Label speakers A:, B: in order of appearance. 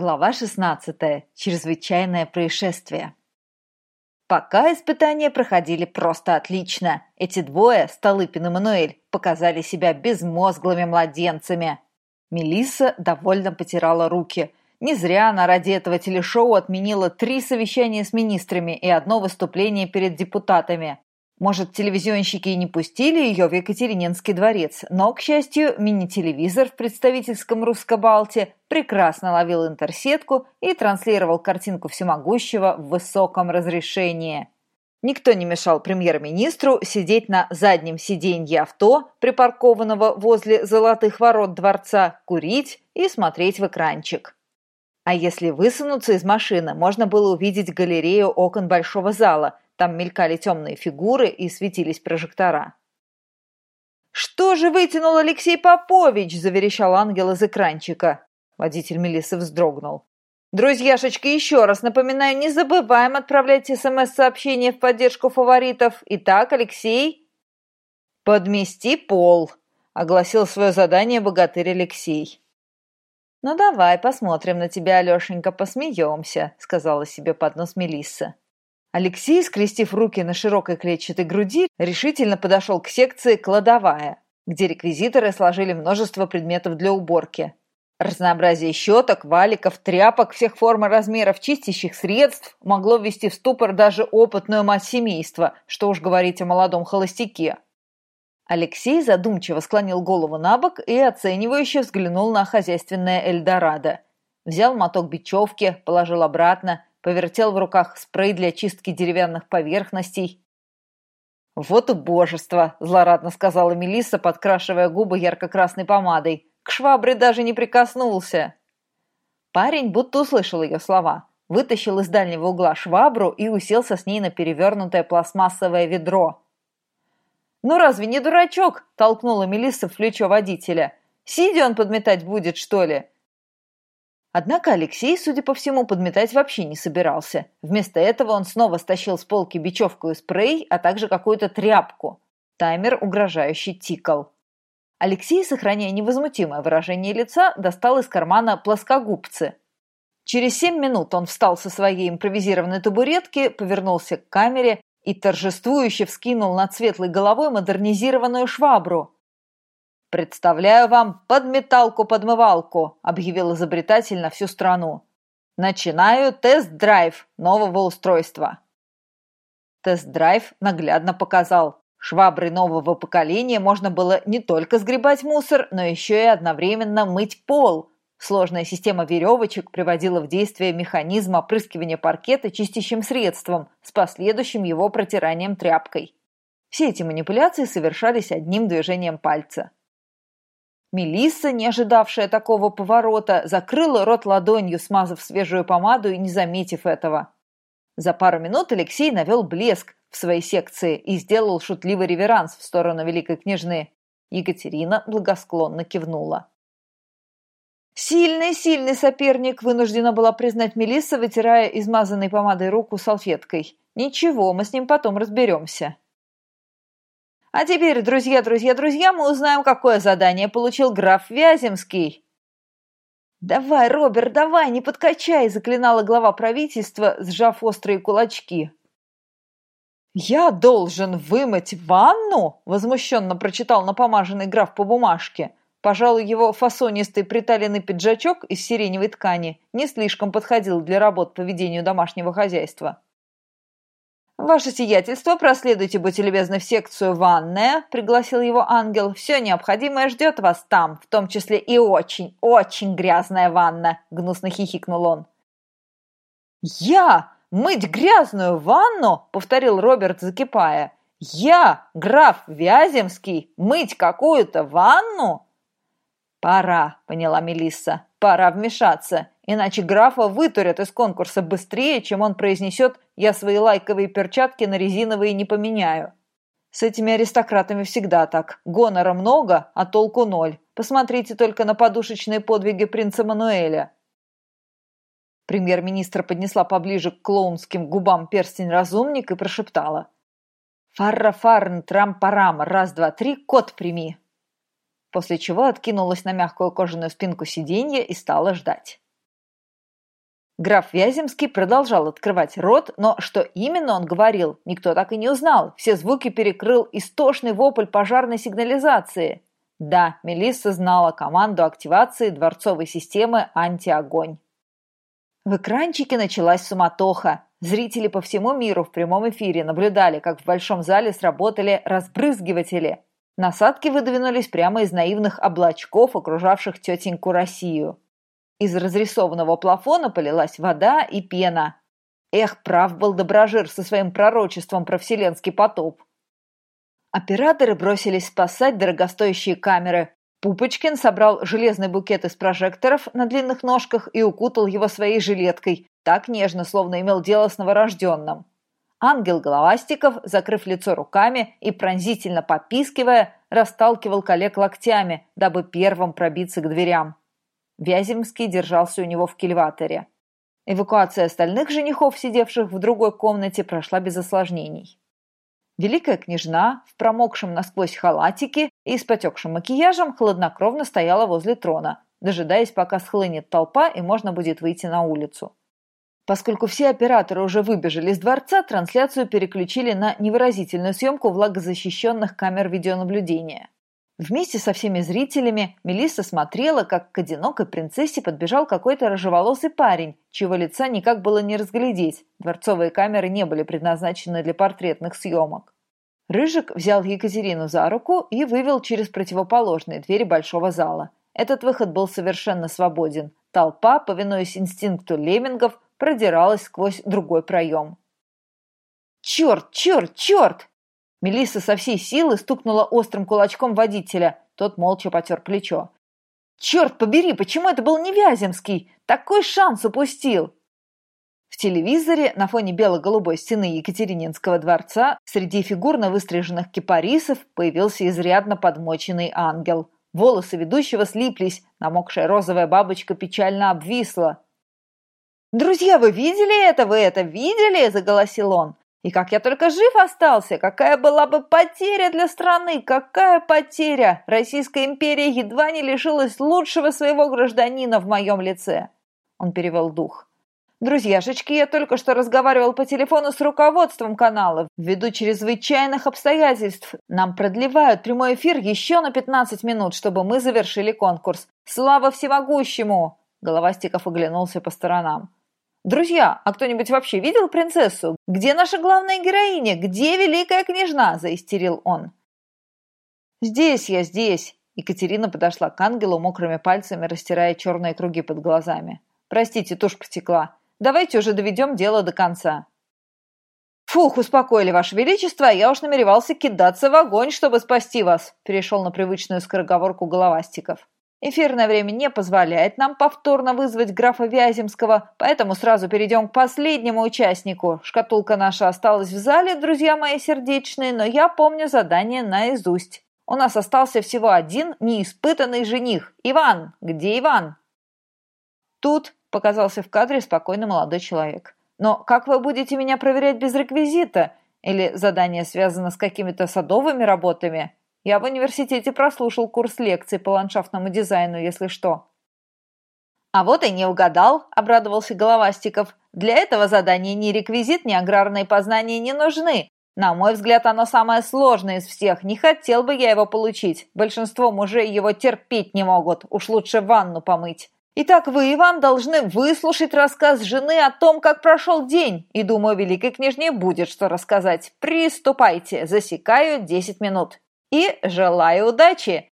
A: Глава 16. Чрезвычайное происшествие. Пока испытания проходили просто отлично. Эти двое, Столыпин и Мануэль, показали себя безмозглыми младенцами. Мелисса довольно потирала руки. Не зря она ради этого телешоу отменила три совещания с министрами и одно выступление перед депутатами. Может, телевизионщики и не пустили ее в Екатерининский дворец, но, к счастью, мини-телевизор в представительском Русско-Балте прекрасно ловил интерсетку и транслировал картинку всемогущего в высоком разрешении. Никто не мешал премьер-министру сидеть на заднем сиденье авто, припаркованного возле золотых ворот дворца, курить и смотреть в экранчик. А если высунуться из машины, можно было увидеть галерею окон большого зала, там мелькали темные фигуры и светились прожектора. «Что же вытянул Алексей Попович?» – заверещал ангел из экранчика. Водитель Мелиссы вздрогнул. «Друзьяшечки, еще раз напоминаю, не забываем отправлять СМС-сообщения в поддержку фаворитов. Итак, Алексей...» «Подмести пол», — огласил свое задание богатырь Алексей. «Ну давай посмотрим на тебя, Алешенька, посмеемся», — сказала себе под нос Мелисса. Алексей, скрестив руки на широкой клетчатой груди, решительно подошел к секции «Кладовая», где реквизиторы сложили множество предметов для уборки. Разнообразие щеток, валиков, тряпок всех форм и размеров, чистящих средств могло ввести в ступор даже опытную мать семейства, что уж говорить о молодом холостяке. Алексей задумчиво склонил голову на бок и оценивающе взглянул на хозяйственное Эльдорадо. Взял моток бечевки, положил обратно, повертел в руках спрей для чистки деревянных поверхностей. «Вот убожество!» – злорадно сказала Мелисса, подкрашивая губы ярко-красной помадой. «К швабре даже не прикоснулся!» Парень будто услышал ее слова, вытащил из дальнего угла швабру и уселся с ней на перевернутое пластмассовое ведро. «Ну разве не дурачок?» – толкнула Мелисса в плечо водителя. «Сидя он подметать будет, что ли? Однако Алексей, судя по всему, подметать вообще не собирался. Вместо этого он снова стащил с полки бечевку и спрей, а также какую-то тряпку. Таймер угрожающе тикал. Алексей, сохраняя невозмутимое выражение лица, достал из кармана плоскогубцы. Через семь минут он встал со своей импровизированной табуретки, повернулся к камере и торжествующе вскинул над светлой головой модернизированную швабру. «Представляю вам подметалку-подмывалку», – объявил изобретатель на всю страну. «Начинаю тест-драйв нового устройства». Тест-драйв наглядно показал. Шваброй нового поколения можно было не только сгребать мусор, но еще и одновременно мыть пол. Сложная система веревочек приводила в действие механизм опрыскивания паркета чистящим средством с последующим его протиранием тряпкой. Все эти манипуляции совершались одним движением пальца. Мелисса, не ожидавшая такого поворота, закрыла рот ладонью, смазав свежую помаду и не заметив этого. За пару минут Алексей навел блеск в своей секции и сделал шутливый реверанс в сторону великой княжны. Екатерина благосклонно кивнула. «Сильный-сильный соперник!» – вынуждена была признать Мелисса, вытирая измазанной помадой руку салфеткой. «Ничего, мы с ним потом разберемся». А теперь, друзья, друзья, друзья, мы узнаем, какое задание получил граф Вяземский. «Давай, Роберт, давай, не подкачай!» – заклинала глава правительства, сжав острые кулачки. «Я должен вымыть ванну?» – возмущенно прочитал напомаженный граф по бумажке. Пожалуй, его фасонистый приталенный пиджачок из сиреневой ткани не слишком подходил для работ по ведению домашнего хозяйства. «Ваше сиятельство, проследуйте, будьте любезны, в секцию «Ванная», — пригласил его ангел. «Все необходимое ждет вас там, в том числе и очень, очень грязная ванна», — гнусно хихикнул он. «Я? Мыть грязную ванну?» — повторил Роберт, закипая. «Я, граф Вяземский, мыть какую-то ванну?» «Пора», — поняла Мелисса, — «пора вмешаться иначе графа вытурят из конкурса быстрее, чем он произнесет «я свои лайковые перчатки на резиновые не поменяю». С этими аристократами всегда так. Гонора много, а толку ноль. Посмотрите только на подушечные подвиги принца Мануэля. Премьер-министр поднесла поближе к клоунским губам перстень разумник и прошептала. «Фарра фарн трам-парам, раз-два-три, кот прими!» После чего откинулась на мягкую кожаную спинку сиденья и стала ждать. Граф Вяземский продолжал открывать рот, но что именно он говорил, никто так и не узнал. Все звуки перекрыл истошный вопль пожарной сигнализации. Да, Мелисса знала команду активации дворцовой системы «Антиогонь». В экранчике началась суматоха. Зрители по всему миру в прямом эфире наблюдали, как в большом зале сработали разбрызгиватели. Насадки выдвинулись прямо из наивных облачков, окружавших тетеньку Россию. Из разрисованного плафона полилась вода и пена. Эх, прав был Доброжир со своим пророчеством про вселенский потоп. Операторы бросились спасать дорогостоящие камеры. Пупочкин собрал железный букет из прожекторов на длинных ножках и укутал его своей жилеткой, так нежно, словно имел дело с новорожденным. Ангел Головастиков, закрыв лицо руками и пронзительно попискивая, расталкивал коллег локтями, дабы первым пробиться к дверям. Вяземский держался у него в кильваторе. Эвакуация остальных женихов, сидевших в другой комнате, прошла без осложнений. Великая княжна в промокшем насквозь халатике и с потекшим макияжем хладнокровно стояла возле трона, дожидаясь, пока схлынет толпа и можно будет выйти на улицу. Поскольку все операторы уже выбежали из дворца, трансляцию переключили на невыразительную съемку влагозащищенных камер видеонаблюдения. Вместе со всеми зрителями Мелисса смотрела, как к одинокой принцессе подбежал какой-то рыжеволосый парень, чьего лица никак было не разглядеть. Дворцовые камеры не были предназначены для портретных съемок. Рыжик взял Екатерину за руку и вывел через противоположные двери большого зала. Этот выход был совершенно свободен. Толпа, повинуясь инстинкту леммингов, продиралась сквозь другой проем. «Черт, черт, черт!» Мелисса со всей силы стукнула острым кулачком водителя. Тот молча потер плечо. «Черт побери, почему это был не Вяземский? Такой шанс упустил!» В телевизоре на фоне бело-голубой стены Екатерининского дворца среди фигурно выстриженных кипарисов появился изрядно подмоченный ангел. Волосы ведущего слиплись, намокшая розовая бабочка печально обвисла. «Друзья, вы видели это? Вы это видели?» – заголосил он. И как я только жив остался, какая была бы потеря для страны, какая потеря! Российская империя едва не лишилась лучшего своего гражданина в моем лице. Он перевел дух. Друзьяшечки, я только что разговаривал по телефону с руководством канала. Ввиду чрезвычайных обстоятельств нам продлевают прямой эфир еще на 15 минут, чтобы мы завершили конкурс. Слава всемогущему! Головастиков оглянулся по сторонам. «Друзья, а кто-нибудь вообще видел принцессу? Где наша главная героиня? Где великая княжна?» – заистерил он. «Здесь я, здесь!» Екатерина подошла к ангелу, мокрыми пальцами растирая черные круги под глазами. «Простите, тушь потекла. Давайте уже доведем дело до конца». «Фух, успокоили, Ваше Величество, я уж намеревался кидаться в огонь, чтобы спасти вас», перешел на привычную скороговорку головастиков. Эфирное время не позволяет нам повторно вызвать графа Вяземского, поэтому сразу перейдем к последнему участнику. Шкатулка наша осталась в зале, друзья мои сердечные, но я помню задание наизусть. У нас остался всего один неиспытанный жених. Иван! Где Иван? Тут показался в кадре спокойный молодой человек. Но как вы будете меня проверять без реквизита? Или задание связано с какими-то садовыми работами? Я в университете прослушал курс лекций по ландшафтному дизайну, если что». «А вот и не угадал», – обрадовался Головастиков. «Для этого задания ни реквизит, ни аграрные познания не нужны. На мой взгляд, оно самое сложное из всех. Не хотел бы я его получить. Большинство мужей его терпеть не могут. Уж лучше ванну помыть». Итак, вы, Иван, должны выслушать рассказ жены о том, как прошел день. И, думаю, великой княжне будет что рассказать. Приступайте. Засекаю 10 минут. И желаю удачи!